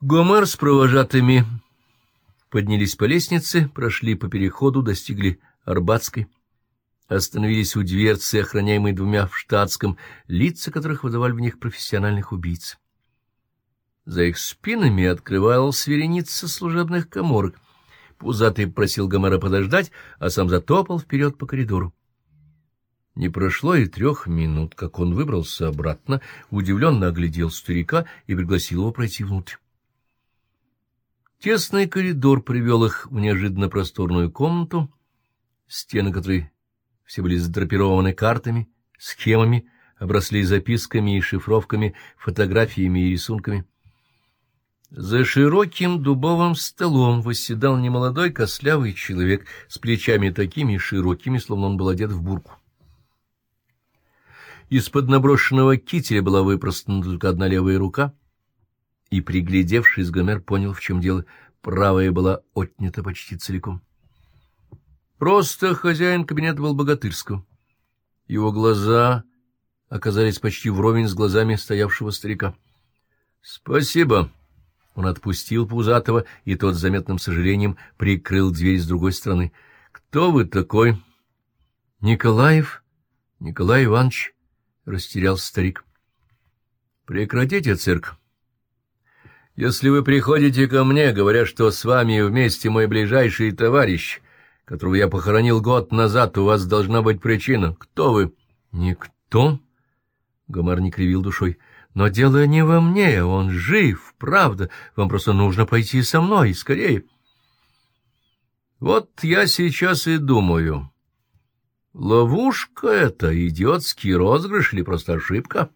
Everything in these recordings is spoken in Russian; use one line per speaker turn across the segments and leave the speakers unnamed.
Гомер с провожатыми поднялись по лестнице, прошли по переходу, достигли Арбатской, остановились у дверцы, охраняемой двумя в штатском, лица которых выдавали в них профессиональных убийц. За их спинами открывалась вереница служебных коморок. Пузатый просил Гомера подождать, а сам затопал вперед по коридору. Не прошло и трех минут, как он выбрался обратно, удивленно оглядел старика и пригласил его пройти внутрь. Тесный коридор привел их в неожиданно просторную комнату, стены которой все были задрапированы картами, схемами, обросли записками и шифровками, фотографиями и рисунками. За широким дубовым столом восседал немолодой кослявый человек с плечами такими широкими, словно он был одет в бурку. Из-под наброшенного кителя была выпростана только одна левая рука, и, приглядевшись, Гомер понял, в чем дело. Правая была отнята почти целиком. Просто хозяин кабинета был богатырского. Его глаза оказались почти вровень с глазами стоявшего старика. — Спасибо. Он отпустил Пузатого, и тот с заметным сожалением прикрыл дверь с другой стороны. — Кто вы такой? — Николаев. Николай Иванович, — растерялся старик. — Прекратите цирк. Если вы приходите ко мне, говоря, что с вами вместе мой ближайший товарищ, которого я похоронил год назад, у вас должна быть причина. Кто вы? — Никто. Гомар не кривил душой. Но дело не во мне, он жив, правда. Вам просто нужно пойти со мной, скорее. Вот я сейчас и думаю. Ловушка это, идиотский розыгрыш или просто ошибка?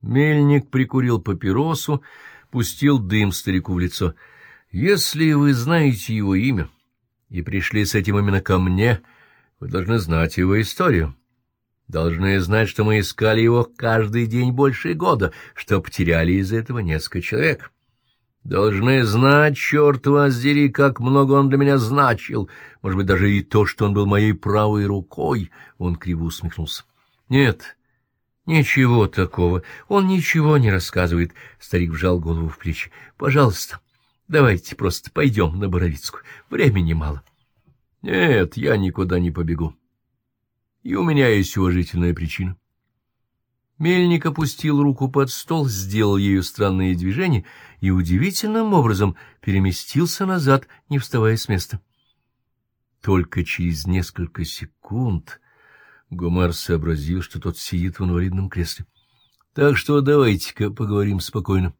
Мельник прикурил папиросу, пустил дым старику в лицо. Если вы знаете его имя и пришли с этим именно ко мне, вы должны знать его историю. Должны знать, что мы искали его каждый день больше года, что потеряли из-за этого несколько человек. Должны знать, черт вас дери, как много он для меня значил. Может быть, даже и то, что он был моей правой рукой. Он криво усмехнулся. Нет, ничего такого. Он ничего не рассказывает. Старик вжал голову в плечи. Пожалуйста, давайте просто пойдем на Боровицкую. Времени мало. Нет, я никуда не побегу и у меня есть уважительная причина. Мельник опустил руку под стол, сделал ею странные движения и удивительным образом переместился назад, не вставая с места. Только через несколько секунд Гомер сообразил, что тот сидит в инвалидном кресле. — Так что давайте-ка поговорим спокойно.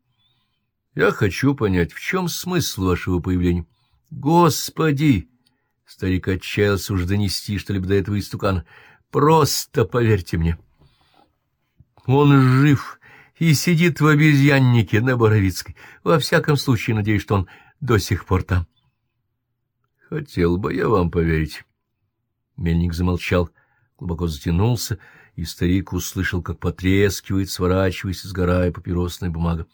Я хочу понять, в чем смысл вашего появления. — Господи! — старик отчаялся уж донести что-либо до этого истукана — Просто поверьте мне. Он жив и сидит в обезьяннике на Боровицкой. Во всяком случае, надеюсь, что он до сих пор там. Хотел бы я вам поверить. Мельник замолчал, глубоко затянулся, и старик услышал, как потрескивает, сворачиваясь, сгорая папиросная бумага.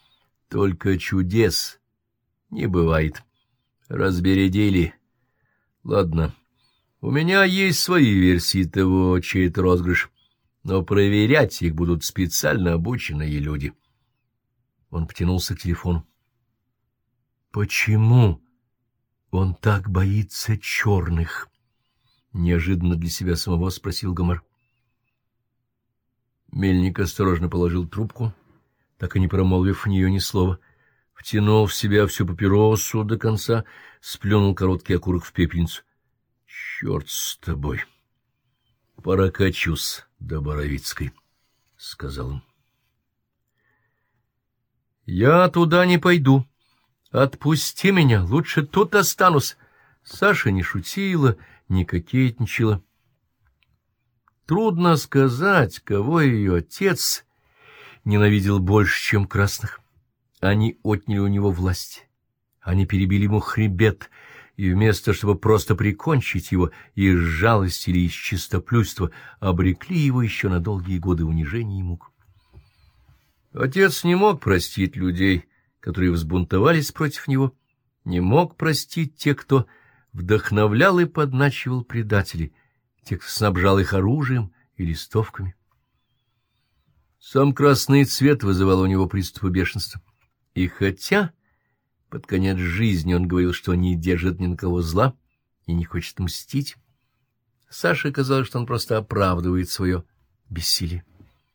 Только чудес не бывает. Разбередили. Ладно. У меня есть свои версии того, чей это розыгрыш, но проверять их будут специально обученные люди. Он потянулся к телефону. — Почему он так боится черных? — неожиданно для себя самого спросил Гомер. Мельник осторожно положил трубку, так и не промолвив в нее ни слова, втянул в себя всю папиросу до конца, сплюнул короткий окурок в пепельницу. Черт с тобой. Пора качусь до Боровицкой, — сказал он. Я туда не пойду. Отпусти меня, лучше тут останусь. Саша не шутила, не кокетничала. Трудно сказать, кого ее отец ненавидел больше, чем красных. Они отняли у него власть. Они перебили ему хребет, и вместо, чтобы просто прикончить его из жалости или из чистоплюйства, обрекли его еще на долгие годы унижений и мук. Отец не мог простить людей, которые взбунтовались против него, не мог простить тех, кто вдохновлял и подначивал предателей, тех, кто снабжал их оружием и листовками. Сам красный цвет вызывал у него приступы бешенства. И хотя Под конец жизни он говорил, что не держит ни на кого зла и не хочет мстить. Саше казалось, что он просто оправдывает свое бессилие.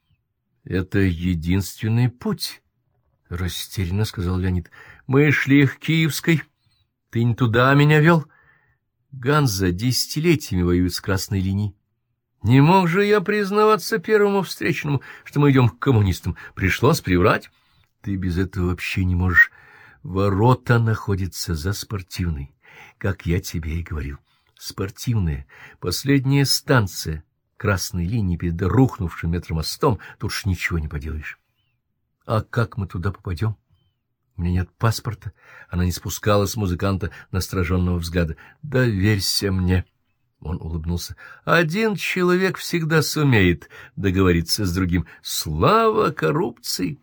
— Это единственный путь, — растерянно сказал Леонид. — Мы шли к Киевской. Ты не туда меня вел. Ганза десятилетиями воюет с красной линией. Не мог же я признаваться первому встречному, что мы идем к коммунистам. Пришлось приврать. Ты без этого вообще не можешь. Ворота находятся за спортивной, как я тебе и говорил. Спортивная, последняя станция красной линии перед рухнувшим метромостом, тут ж ничего не поделаешь. А как мы туда попадем? Меня нет паспорта. Она не спускала с музыканта настороженного взгляда. Доверься мне. Он улыбнулся. Один человек всегда сумеет договориться с другим. Слава коррупции!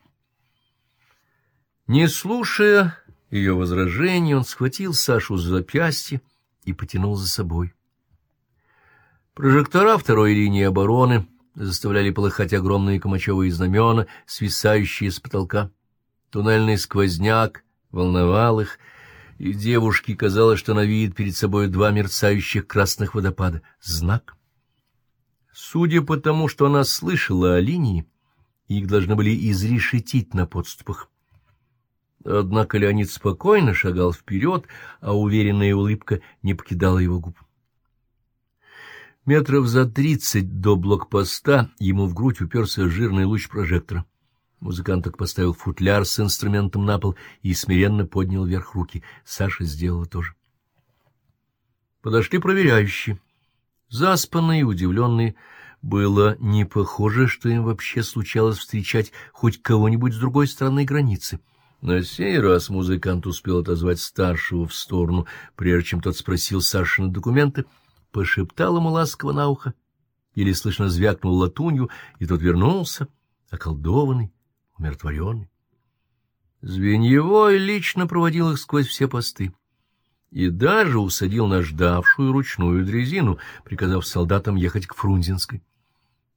Не слушая ее возражений, он схватил Сашу за запястье и потянул за собой. Прожектора второй линии обороны заставляли полыхать огромные камачевые знамена, свисающие с потолка. Туннельный сквозняк волновал их, и девушке казалось, что она видит перед собой два мерцающих красных водопада. Знак. Судя по тому, что она слышала о линии, их должны были изрешетить на подступах. Однако Леонид спокойно шагал вперед, а уверенная улыбка не покидала его губ. Метров за тридцать до блокпоста ему в грудь уперся жирный луч прожектора. Музыкант так поставил футляр с инструментом на пол и смиренно поднял вверх руки. Саша сделала то же. Подошли проверяющие. Заспанные и удивленные. Было не похоже, что им вообще случалось встречать хоть кого-нибудь с другой стороны границы. На сей раз музыкант успел отозвать старшего в сторону, прежде чем тот спросил Сашины документы — пошептал ему ласково на ухо, еле слышно звякнул латунью, и тот вернулся, околдованный, умиротворенный. Звеньевой лично проводил их сквозь все посты и даже усадил на ждавшую ручную дрезину, приказав солдатам ехать к Фрунзенской.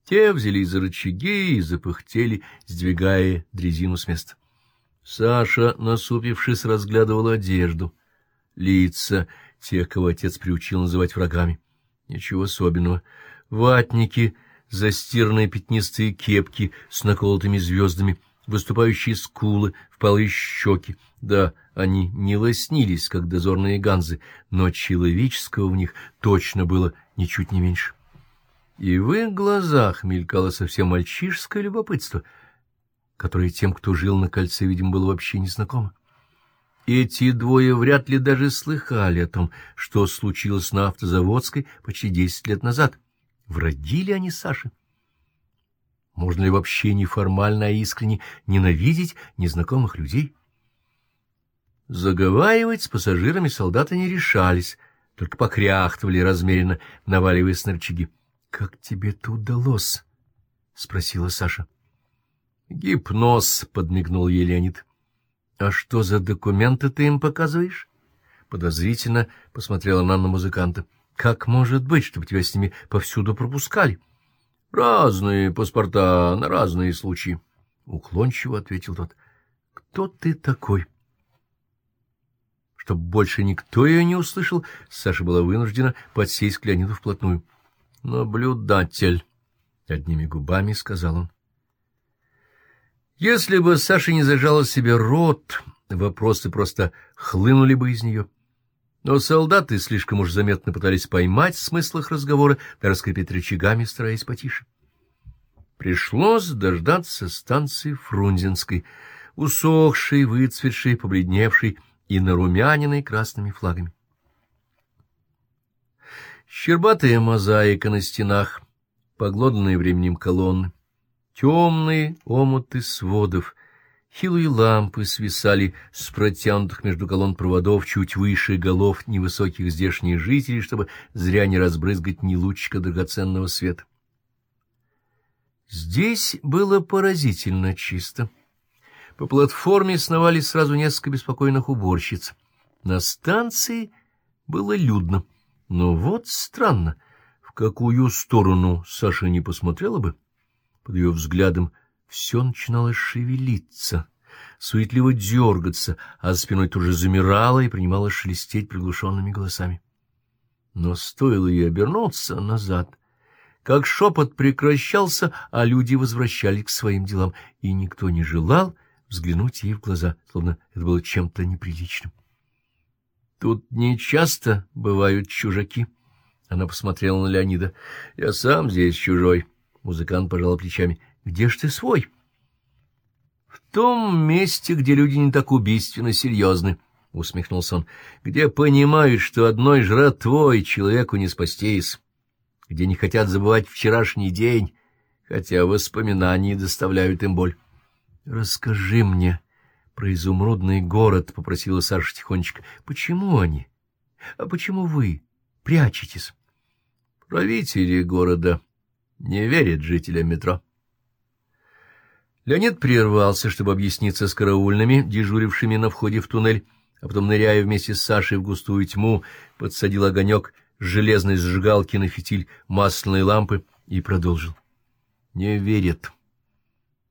Те взялись за рычаги и запыхтели, сдвигая дрезину с места. Саша, насупившись, разглядывал одежду, лица тех, кого отец приучил называть врагами. Ничего особенного. Ватники, застиранные пятнистые кепки с наколотыми звездами, выступающие скулы, впалые щеки. Да, они не лоснились, как дозорные ганзы, но человеческого в них точно было ничуть не меньше. И в их глазах мелькало совсем мальчишеское любопытство, которое тем, кто жил на кольце, видимо, было вообще незнакомо. Эти двое вряд ли даже слыхали о том, что случилось на автозаводской почти десять лет назад. Враги ли они Саши? Можно ли вообще неформально, а искренне ненавидеть незнакомых людей? Заговаривать с пассажирами солдаты не решались, только покряхтывали размеренно, наваливаясь на рычаги. — Как тебе это удалось? — спросила Саша. — Гипноз, — подмигнул ей Леонид. — А что за документы ты им показываешь? Подозрительно посмотрела она на музыканта. — Как может быть, чтобы тебя с ними повсюду пропускали? — Разные паспорта на разные случаи. Уклончиво ответил тот. — Кто ты такой? Чтоб больше никто ее не услышал, Саша была вынуждена подсесть к Леониду вплотную. — Наблюдатель, — одними губами сказал он. Если бы Саша не зажала себе рот, вопросы просто хлынули бы из нее. Но солдаты слишком уж заметно пытались поймать смысл их разговора, да раскрепить рычагами, стараясь потише. Пришлось дождаться станции Фрунзенской, усохшей, выцветшей, побледневшей и нарумяненной красными флагами. Щербатая мозаика на стенах, поглоданные временем колонны, Темные омуты сводов, хилые лампы свисали с протянутых между колонн проводов чуть выше голов невысоких здешних жителей, чтобы зря не разбрызгать ни лучика драгоценного света. Здесь было поразительно чисто. По платформе сновали сразу несколько беспокойных уборщиц. На станции было людно. Но вот странно, в какую сторону Саша не посмотрела бы, под ее взглядом все начинало шевелиться, суетливо дергаться, а за спиной тут же замирала и принимала шелестеть приглушенными голосами. Но стоило ей обернуться назад, как шепот прекращался, а люди возвращались к своим делам, и никто не желал взглянуть ей в глаза, словно это было чем-то неприличным. Тут не часто бывают чужаки. Она посмотрела на Леонида. — Я сам здесь чужой. Музыкант пожал плечами. — Где ж ты свой? — В том месте, где люди не так убийственно серьезны, — усмехнулся он, — где понимают, что одной жратвой человеку не спастись, где не хотят забывать вчерашний день, хотя воспоминания доставляют им боль. — Расскажи мне, про изумрудный город, — попросила Саша тихонечко. — Почему они? А почему вы прячетесь? — Правители города не верят жителям метро. Леонид прервался, чтобы объясниться с караульными, дежурившими на входе в туннель, а потом, ныряя вместе с Сашей в густую тьму, подсадил огонек железной сжигалки на фитиль масляной лампы и продолжил. — Не верят.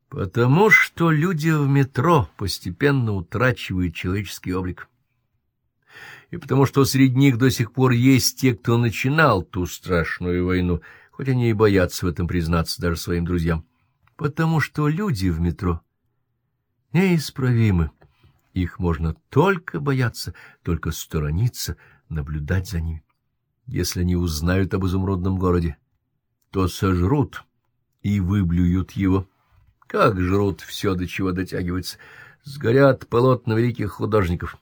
Потому что люди в метро постепенно утрачивают человеческий облик. И потому что среди них до сих пор есть те, кто начинал ту страшную войну, хоть они и боятся в этом признаться даже своим друзьям. Потому что люди в метро неисправимы. Их можно только бояться, только сторониться, наблюдать за ними. Если они узнают об изумрудном городе, то сожрут и выблюют его. Как жрут все, до чего дотягивается. Сгорят полотна великих художников.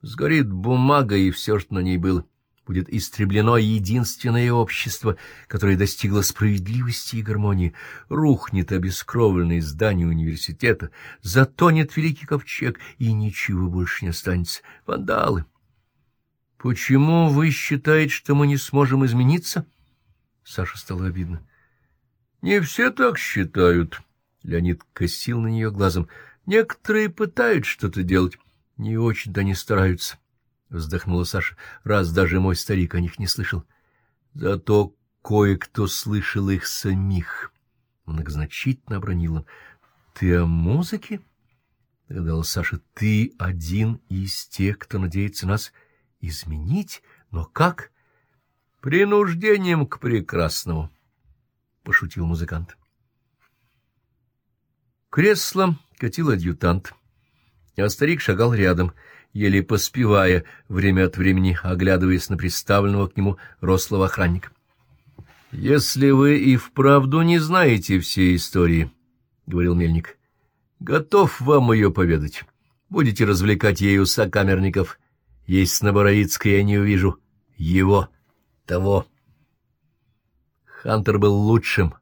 Сгорит бумага и все, что на ней было. Будет истреблено единственное общество, которое достигло справедливости и гармонии. Рухнет обескровленное здание университета, затонет великий ковчег, и ничего больше не останется. Вандалы. Почему вы считаете, что мы не сможем измениться? Саша стало обидно. Не все так считают. Леонид косил на нее глазом. Некоторые пытаются что-то делать, не очень-то не стараются. Вздохнула Саша, раз даже мой старик о них не слышал. Зато кое-кто слышал их самих. Многозначительно обронила. — Ты о музыке? — догадалась Саша. — Ты один из тех, кто надеется нас изменить? Но как? — Принуждением к прекрасному, — пошутил музыкант. — Кресло катил адъютант, а старик шагал рядом, еле поспевая, время от времени оглядываясь на приставленного к нему рослого охранника. — Если вы и вправду не знаете всей истории, — говорил Мельник, — готов вам ее поведать. Будете развлекать ею сокамерников. Есть на Боровицкой я не увижу. Его, того. Хантер был лучшим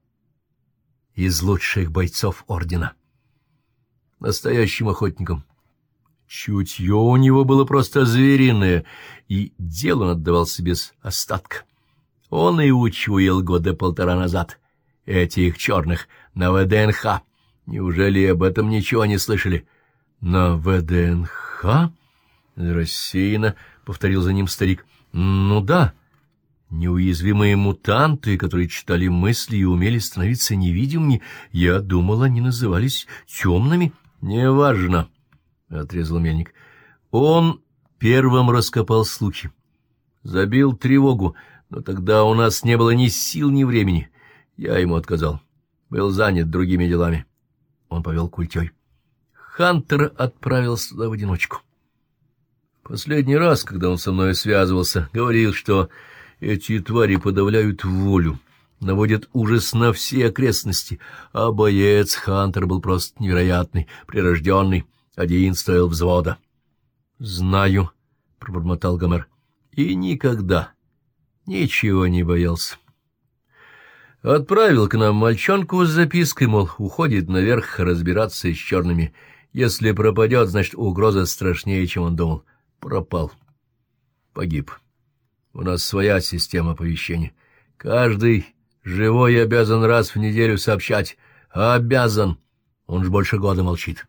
из лучших бойцов Ордена. — настоящим охотником. Чутье у него было просто звериное, и дело он отдавал себе без остатка. Он и учуял года полтора назад этих черных на ВДНХ. Неужели об этом ничего не слышали? — На ВДНХ? — рассеянно повторил за ним старик. — Ну да, неуязвимые мутанты, которые читали мысли и умели становиться невидимыми, я думал, они назывались темными. —— Неважно, — отрезал мельник. Он первым раскопал слухи. Забил тревогу, но тогда у нас не было ни сил, ни времени. Я ему отказал. Был занят другими делами. Он повел культей. Хантер отправился туда в одиночку. Последний раз, когда он со мной связывался, говорил, что эти твари подавляют волю наводит ужас на все окрестности, а боец Хантер был просто невероятный, прирожденный, один стоил взвода. — Знаю, — пробормотал Гомер, — и никогда ничего не боялся. Отправил к нам мальчонку с запиской, мол, уходит наверх разбираться с черными. Если пропадет, значит, угроза страшнее, чем он думал. Пропал. Погиб. У нас своя система оповещения. Каждый Живой обязан раз в неделю сообщать. Обязан. Он ж больше года молчит.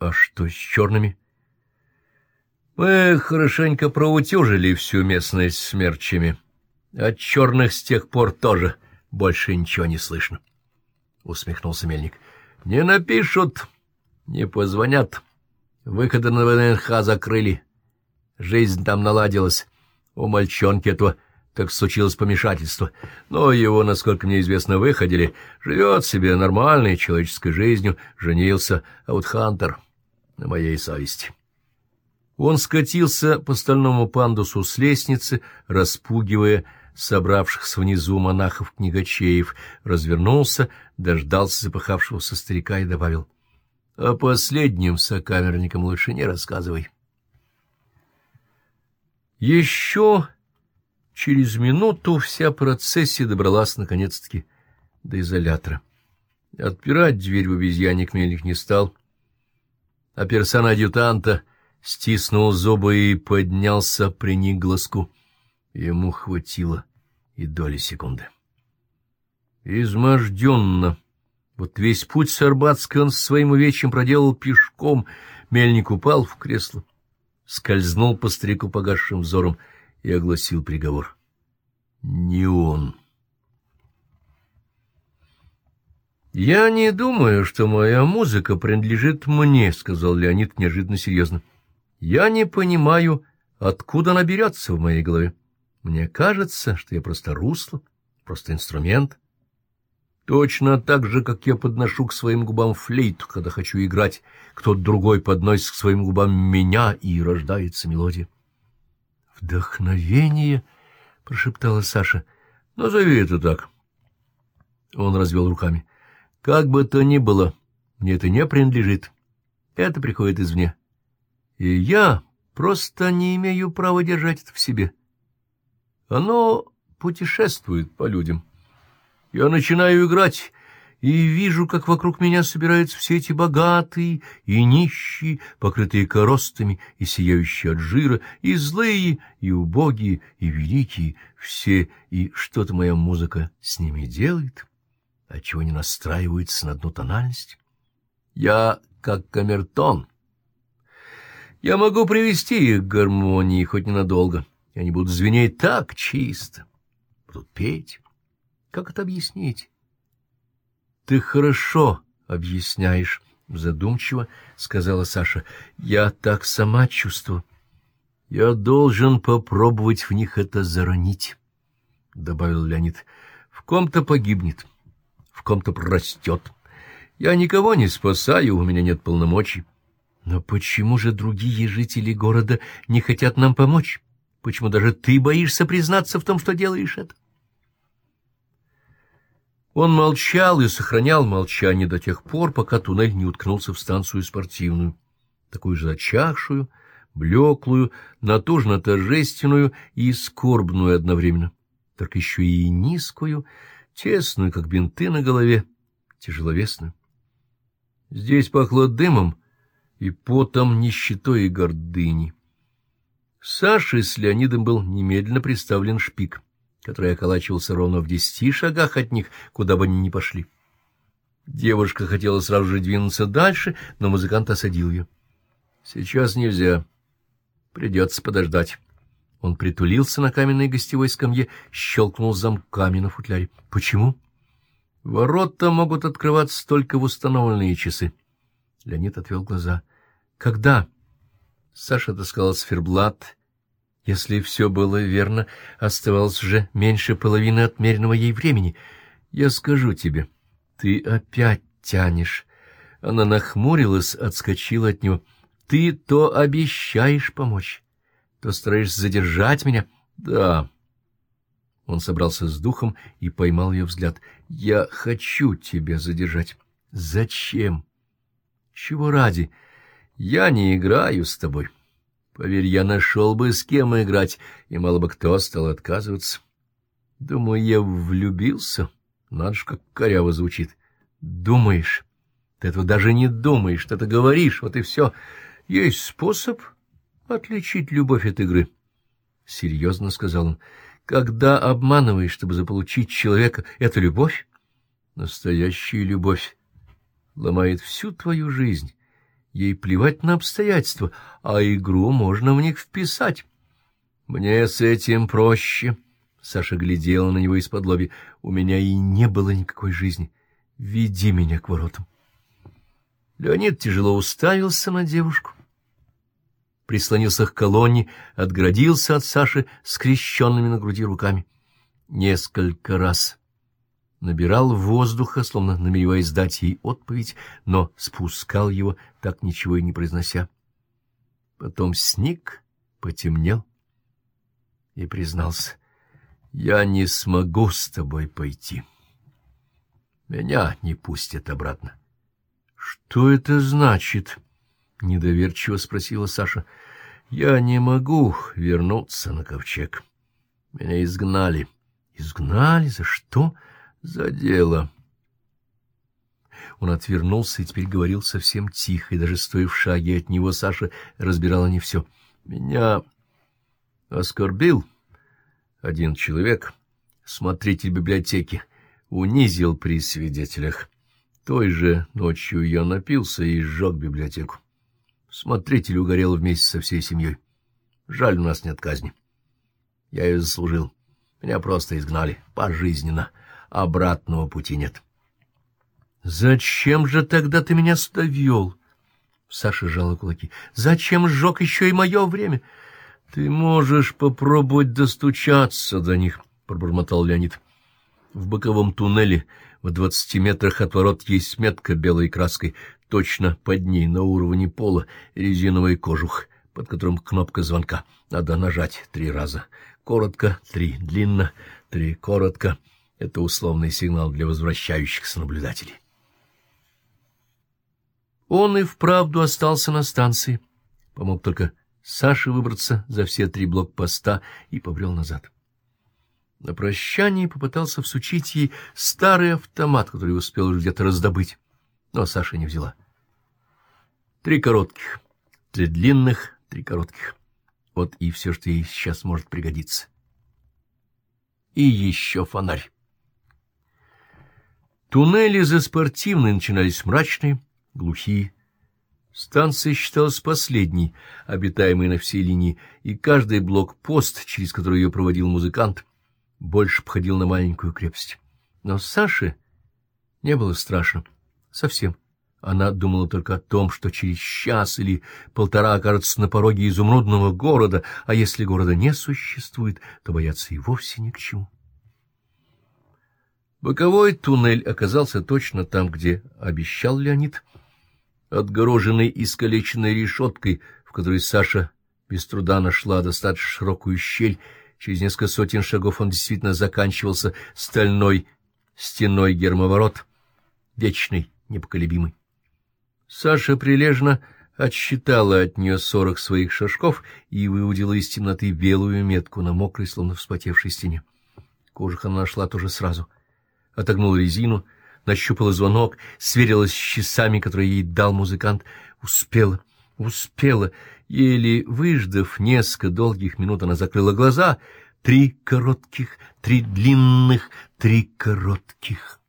А что с черными? Мы хорошенько проутюжили всю местность смерчами. От черных с тех пор тоже больше ничего не слышно. Усмехнулся мельник. Не напишут. Не позвонят. Выходы на ВНХ закрыли. Жизнь там наладилась. У мальчонки этого так случилось помешательство. Но его, насколько мне известно, выходили. Живет себе нормальной человеческой жизнью, женился, а вот Хантер на моей совести. Он скатился по стальному пандусу с лестницы, распугивая собравшихся внизу монахов-книгачеев, развернулся, дождался запыхавшегося старика и добавил, — О последнем сокамерникам лучше не рассказывай. Еще через минуту вся процессия добралась наконец-таки до изолятора. Отпирать дверь в обезьянник Мельник не стал, а персон-адъютанта стиснул зубы и поднялся, приник глазку. Ему хватило и доли секунды. Изможденно. Вот весь путь с Арбатской он с своим увечьем проделал пешком. Мельник упал в кресло, скользнул по старику погасшим взором и огласил приговор. Не он. «Я не думаю, что моя музыка принадлежит мне», — сказал Леонид неожиданно серьезно. «Я не понимаю, откуда она берется в моей голове. Мне кажется, что я просто русло, просто инструмент. Точно так же, как я подношу к своим губам флейту, когда хочу играть, кто-то другой подносит к своим губам меня, и рождается мелодия. «Вдохновение!» — прошептала Саша. «Назови это так». Он развел руками. «Как бы то ни было, мне это не принадлежит. Это приходит извне. И я просто не имею права держать это в себе». Оно путешествует по людям. Я начинаю играть и вижу, как вокруг меня собираются все эти богатые и нищие, покрытые коростами и сияющие от жира, и злые, и убогие, и великие, все, и что-то моя музыка с ними делает, отчего не настраивается на одну тональность. Я как камертон. Я могу привести их к гармонии хоть ненадолго и они будут звенеть так чисто, будут петь. Как это объяснить? — Ты хорошо объясняешь, — задумчиво сказала Саша. — Я так сама чувствую. Я должен попробовать в них это заронить, — добавил Леонид. — В ком-то погибнет, в ком-то прорастет. Я никого не спасаю, у меня нет полномочий. Но почему же другие жители города не хотят нам помочь? Почему даже ты боишься признаться в том, что делаешь это? Он молчал и сохранял молчание до тех пор, пока туннель не уткнулся в станцию спортивную, такую же зачахшую, блеклую, натужно-торжественную и скорбную одновременно, только еще и низкую, тесную, как бинты на голове, тяжеловесную. Здесь пахло дымом и потом нищетой и гордыней. Саше с Леонидом был немедленно представлен шпик, который околачивался ровно в десяти шагах от них, куда бы они ни пошли. Девушка хотела сразу же двинуться дальше, но музыкант осадил ее. — Сейчас нельзя. Придется подождать. Он притулился на каменной гостевой скамье, щелкнул замками на футляре. — Почему? — Ворота могут открываться только в установленные часы. Леонид отвел глаза. — Когда? — Саша отыскала циферблат. Если все было верно, оставалось уже меньше половины отмеренного ей времени. Я скажу тебе, ты опять тянешь. Она нахмурилась, отскочила от него. Ты то обещаешь помочь, то стараешься задержать меня. Да. Он собрался с духом и поймал ее взгляд. Я хочу тебя задержать. Зачем? Чего ради? — я не играю с тобой. Поверь, я нашел бы с кем играть, и мало бы кто стал отказываться. Думаю, я влюбился. Надо ж, как коряво звучит. Думаешь? Ты этого даже не думаешь, ты это говоришь, вот и все. Есть способ отличить любовь от игры. Серьезно сказал он. Когда обманываешь, чтобы заполучить человека, это любовь? Настоящая любовь ломает всю твою жизнь Ей плевать на обстоятельства, а игру можно в них вписать. Мне с этим проще. Саша глядела на него из-под лоби. У меня и не было никакой жизни. Веди меня к воротам. Леонид тяжело уставился на девушку, прислонился к колонне, отгородился от Саши скрещенными на груди руками. Несколько раз набирал воздуха, словно намереваясь дать ей отповедь, но спускал его, так ничего и не произнося. Потом сник, потемнел и признался, «Я не смогу с тобой пойти. Меня не пустят обратно». «Что это значит?» — недоверчиво спросила Саша. «Я не могу вернуться на ковчег. Меня изгнали». «Изгнали? За что?» «За дело». Он отвернулся и теперь говорил совсем тихо, и даже стоя в шаге от него, Саша разбирала не все. «Меня оскорбил один человек, смотритель библиотеки, унизил при свидетелях». Той же ночью я напился и сжег библиотеку. Смотритель угорел вместе со всей семьей. Жаль, у нас нет казни. Я ее заслужил. Меня просто изгнали. Пожизненно. Обратного пути нет. — Зачем же тогда ты меня сюда вел? Саша сжала кулаки. — Зачем сжег еще и мое время? — Ты можешь попробовать достучаться до них, — пробормотал Леонид. В боковом туннеле в двадцати метрах от ворот есть метка белой краской, точно под ней, на уровне пола, резиновый кожух, под которым кнопка звонка. Надо нажать три раза. Коротко — три, длинно — три, коротко. Это условный сигнал для возвращающихся наблюдателей. Он и вправду остался на станции. Помог только Саше выбраться за все три блокпоста и побрел назад. На прощании попытался всучить ей старый автомат, который успел уже где-то раздобыть, но Саша не взяла. Три коротких, три длинных, три коротких. Вот и все, что ей сейчас может пригодиться. И еще фонарь. Туннели за спортивной начинались мрачные, глухие. Станция считалась последней, обитаемой на всей линии, и каждый блокпост, через который ее проводил музыкант, больше походил на маленькую крепость. Но Саше не было страшно. Совсем. Она думала только о том, что через час или полтора окажется на пороге изумрудного города, а если города не существует, то бояться и вовсе ни к чему. Боковой туннель оказался точно там, где обещал Леонид, отгороженный искалеченной решеткой, в которой Саша без труда нашла достаточно широкую щель, Через несколько сотен шагов он действительно заканчивался стальной стеной гермоворот, вечный, непоколебимый. Саша прилежно отсчитала от нее сорок своих шажков и выудила из темноты белую метку на мокрой, словно вспотевшей стене. Кожух она нашла тоже сразу. Отогнула резину, нащупала звонок, сверилась с часами, которые ей дал музыкант. Успела, успела. Еле выждав несколько долгих минут, она закрыла глаза. Три коротких, три длинных, три коротких.